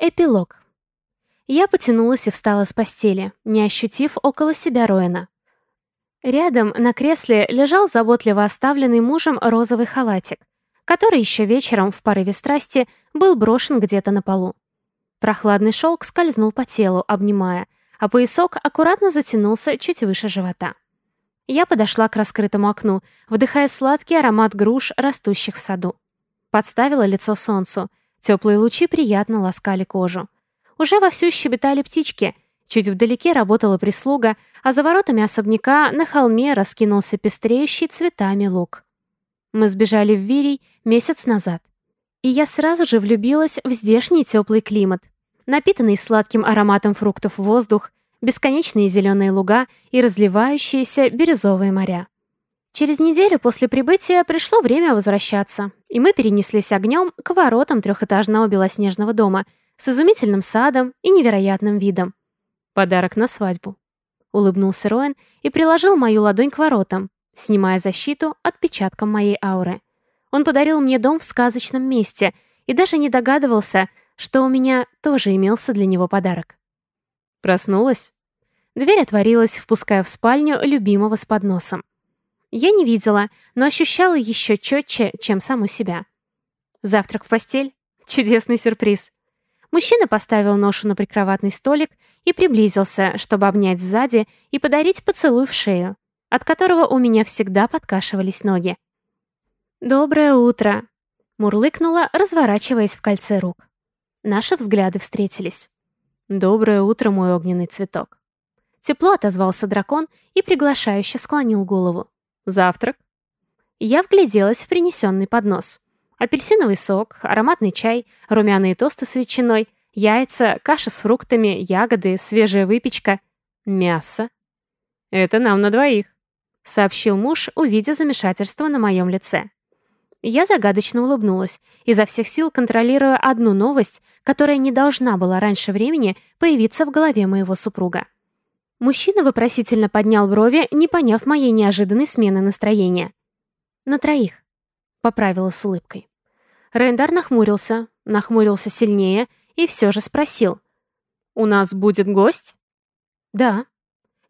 Эпилог. Я потянулась и встала с постели, не ощутив около себя Роэна. Рядом на кресле лежал заботливо оставленный мужем розовый халатик, который еще вечером в порыве страсти был брошен где-то на полу. Прохладный шелк скользнул по телу, обнимая, а поясок аккуратно затянулся чуть выше живота. Я подошла к раскрытому окну, вдыхая сладкий аромат груш, растущих в саду. Подставила лицо солнцу, Теплые лучи приятно ласкали кожу. Уже вовсю щебетали птички. Чуть вдалеке работала прислуга, а за воротами особняка на холме раскинулся пестреющий цветами луг. Мы сбежали в Вирий месяц назад. И я сразу же влюбилась в здешний теплый климат. Напитанный сладким ароматом фруктов воздух, бесконечные зеленые луга и разливающиеся бирюзовые моря. Через неделю после прибытия пришло время возвращаться, и мы перенеслись огнем к воротам трехэтажного белоснежного дома с изумительным садом и невероятным видом. Подарок на свадьбу. Улыбнулся Роэн и приложил мою ладонь к воротам, снимая защиту отпечатком моей ауры. Он подарил мне дом в сказочном месте и даже не догадывался, что у меня тоже имелся для него подарок. Проснулась. Дверь отворилась, впуская в спальню любимого с подносом. Я не видела, но ощущала еще четче, чем саму себя. Завтрак в постель? Чудесный сюрприз. Мужчина поставил ношу на прикроватный столик и приблизился, чтобы обнять сзади и подарить поцелуй в шею, от которого у меня всегда подкашивались ноги. «Доброе утро!» — мурлыкнула, разворачиваясь в кольце рук. Наши взгляды встретились. «Доброе утро, мой огненный цветок!» Тепло отозвался дракон и приглашающе склонил голову. Завтрак. Я вгляделась в принесенный поднос. Апельсиновый сок, ароматный чай, румяные тосты с ветчиной, яйца, каша с фруктами, ягоды, свежая выпечка, мясо. «Это нам на двоих», — сообщил муж, увидя замешательство на моем лице. Я загадочно улыбнулась, изо всех сил контролируя одну новость, которая не должна была раньше времени появиться в голове моего супруга. Мужчина вопросительно поднял брови, не поняв моей неожиданной смены настроения. «На троих», — поправила с улыбкой. Рейндар нахмурился, нахмурился сильнее и все же спросил. «У нас будет гость?» «Да».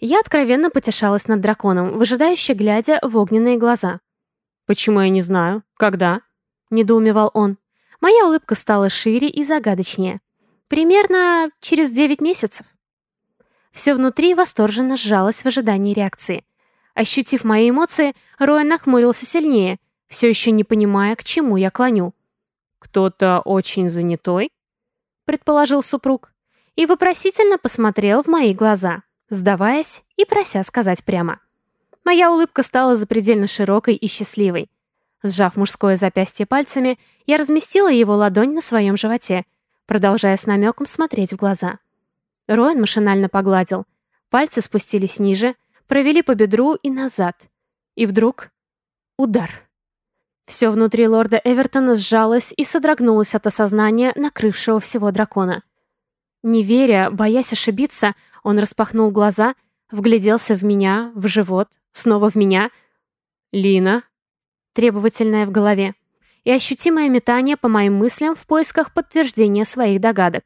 Я откровенно потешалась над драконом, выжидающе глядя в огненные глаза. «Почему я не знаю? Когда?» — недоумевал он. Моя улыбка стала шире и загадочнее. «Примерно через девять месяцев». Все внутри восторженно сжалось в ожидании реакции. Ощутив мои эмоции, Роя нахмурился сильнее, все еще не понимая, к чему я клоню. «Кто-то очень занятой?» — предположил супруг. И вопросительно посмотрел в мои глаза, сдаваясь и прося сказать прямо. Моя улыбка стала запредельно широкой и счастливой. Сжав мужское запястье пальцами, я разместила его ладонь на своем животе, продолжая с намеком смотреть в глаза. Роэн машинально погладил. Пальцы спустились ниже, провели по бедру и назад. И вдруг... Удар. Все внутри лорда Эвертона сжалось и содрогнулось от осознания накрывшего всего дракона. Не веря, боясь ошибиться, он распахнул глаза, вгляделся в меня, в живот, снова в меня. «Лина?» Требовательное в голове. И ощутимое метание по моим мыслям в поисках подтверждения своих догадок.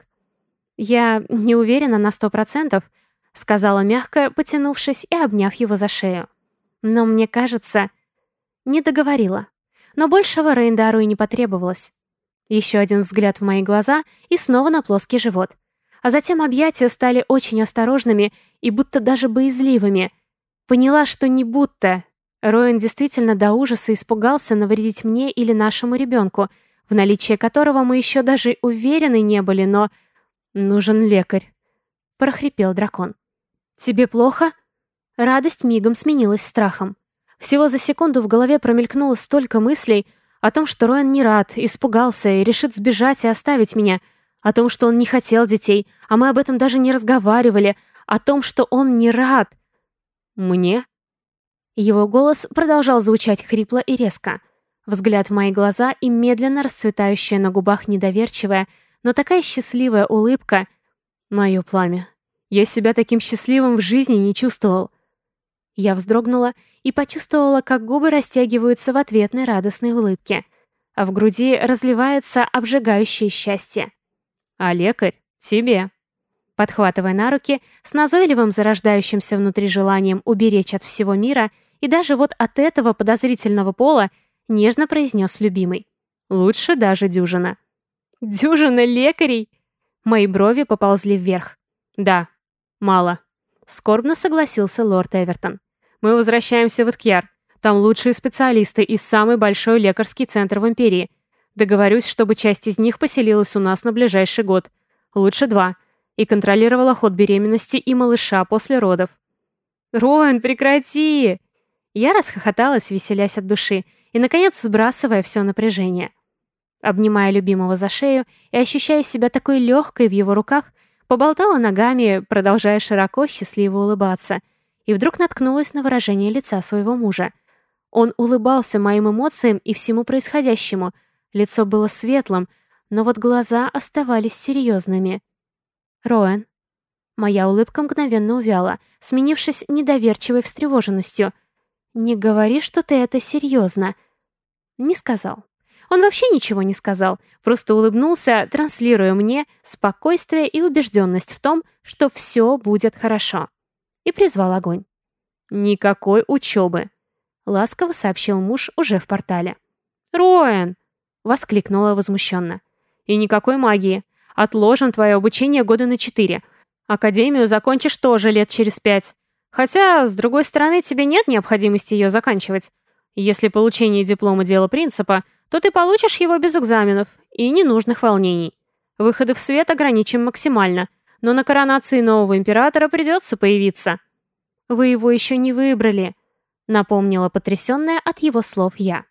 «Я не уверена на сто процентов», — сказала мягко, потянувшись и обняв его за шею. «Но мне кажется...» Не договорила. Но большего Рейндару и не потребовалось. Еще один взгляд в мои глаза и снова на плоский живот. А затем объятия стали очень осторожными и будто даже боязливыми. Поняла, что не будто. Роэн действительно до ужаса испугался навредить мне или нашему ребенку, в наличии которого мы еще даже уверены не были, но «Нужен лекарь», — прохрипел дракон. «Тебе плохо?» Радость мигом сменилась страхом. Всего за секунду в голове промелькнуло столько мыслей о том, что Роэн не рад, испугался и решит сбежать и оставить меня, о том, что он не хотел детей, а мы об этом даже не разговаривали, о том, что он не рад. «Мне?» Его голос продолжал звучать хрипло и резко. Взгляд в мои глаза и медленно расцветающая на губах недоверчивая — но такая счастливая улыбка — мое пламя. Я себя таким счастливым в жизни не чувствовал. Я вздрогнула и почувствовала, как губы растягиваются в ответной радостной улыбке, а в груди разливается обжигающее счастье. А лекарь — тебе. Подхватывая на руки, с назойливым зарождающимся внутри желанием уберечь от всего мира и даже вот от этого подозрительного пола, нежно произнес любимый. Лучше даже дюжина. Дюжина лекарей? Мои брови поползли вверх. Да, мало. Скорбно согласился лорд Эвертон. Мы возвращаемся в Иткьяр. Там лучшие специалисты и самый большой лекарский центр в Империи. Договорюсь, чтобы часть из них поселилась у нас на ближайший год. Лучше два. И контролировала ход беременности и малыша после родов. «Роэн, прекрати!» Я расхохоталась, веселясь от души, и, наконец, сбрасывая все напряжение. Обнимая любимого за шею и ощущая себя такой легкой в его руках, поболтала ногами, продолжая широко счастливо улыбаться, и вдруг наткнулась на выражение лица своего мужа. Он улыбался моим эмоциям и всему происходящему, лицо было светлым, но вот глаза оставались серьезными. «Роэн». Моя улыбка мгновенно увяла, сменившись недоверчивой встревоженностью. «Не говори, что ты это серьезно». Не сказал. Он вообще ничего не сказал, просто улыбнулся, транслируя мне спокойствие и убежденность в том, что все будет хорошо. И призвал огонь. «Никакой учебы», — ласково сообщил муж уже в портале. «Роэн!» — воскликнула возмущенно. «И никакой магии. Отложим твое обучение года на четыре. Академию закончишь тоже лет через пять. Хотя, с другой стороны, тебе нет необходимости ее заканчивать. Если получение диплома – дело принципа, то ты получишь его без экзаменов и ненужных волнений. Выходы в свет ограничим максимально, но на коронации нового императора придется появиться. Вы его еще не выбрали, напомнила потрясенная от его слов я.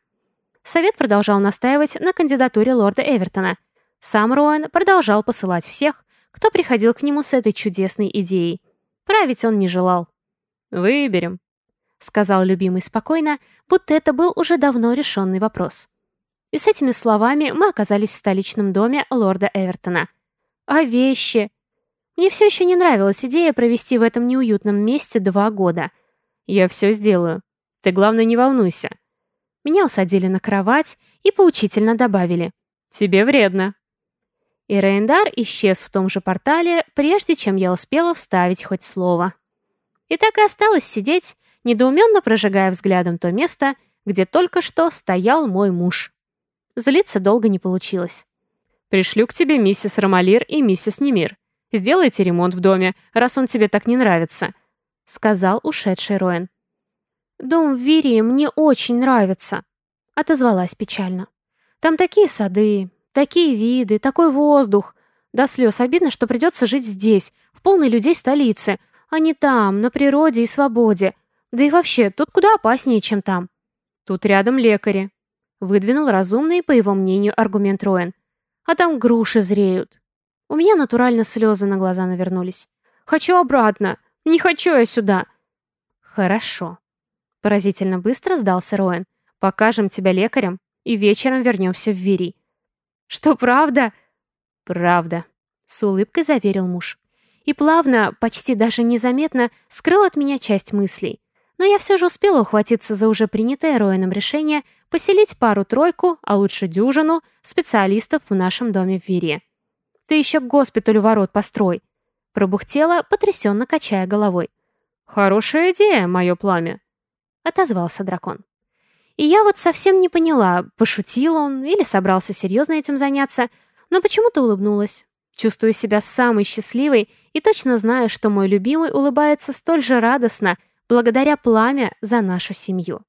Совет продолжал настаивать на кандидатуре лорда Эвертона. Сам Роэн продолжал посылать всех, кто приходил к нему с этой чудесной идеей. Править он не желал. «Выберем», — сказал любимый спокойно, будто это был уже давно решенный вопрос. И с этими словами мы оказались в столичном доме лорда Эвертона. А вещи? Мне все еще не нравилась идея провести в этом неуютном месте два года. Я все сделаю. Ты, главное, не волнуйся. Меня усадили на кровать и поучительно добавили. Тебе вредно. И Рейндар исчез в том же портале, прежде чем я успела вставить хоть слово. И так и осталось сидеть, недоуменно прожигая взглядом то место, где только что стоял мой муж. Злиться долго не получилось. «Пришлю к тебе миссис Ромалир и миссис Немир. Сделайте ремонт в доме, раз он тебе так не нравится», — сказал ушедший Роэн. «Дом в Вирии мне очень нравится», — отозвалась печально. «Там такие сады, такие виды, такой воздух. До слез обидно, что придется жить здесь, в полной людей столице, а не там, на природе и свободе. Да и вообще, тут куда опаснее, чем там. Тут рядом лекари, Выдвинул разумный, по его мнению, аргумент Роэн. А там груши зреют. У меня натурально слезы на глаза навернулись. Хочу обратно. Не хочу я сюда. Хорошо. Поразительно быстро сдался Роэн. Покажем тебя лекарям и вечером вернемся в Вири. Что, правда? Правда. С улыбкой заверил муж. И плавно, почти даже незаметно, скрыл от меня часть мыслей но я все же успела ухватиться за уже принятое Роином решение поселить пару-тройку, а лучше дюжину, специалистов в нашем доме в Вире. «Ты еще к госпиталю ворот построй», — пробухтела, потрясенно качая головой. «Хорошая идея, мое пламя», — отозвался дракон. И я вот совсем не поняла, пошутил он или собрался серьезно этим заняться, но почему-то улыбнулась. Чувствую себя самой счастливой и точно знаю, что мой любимый улыбается столь же радостно, благодаря пламя за нашу семью.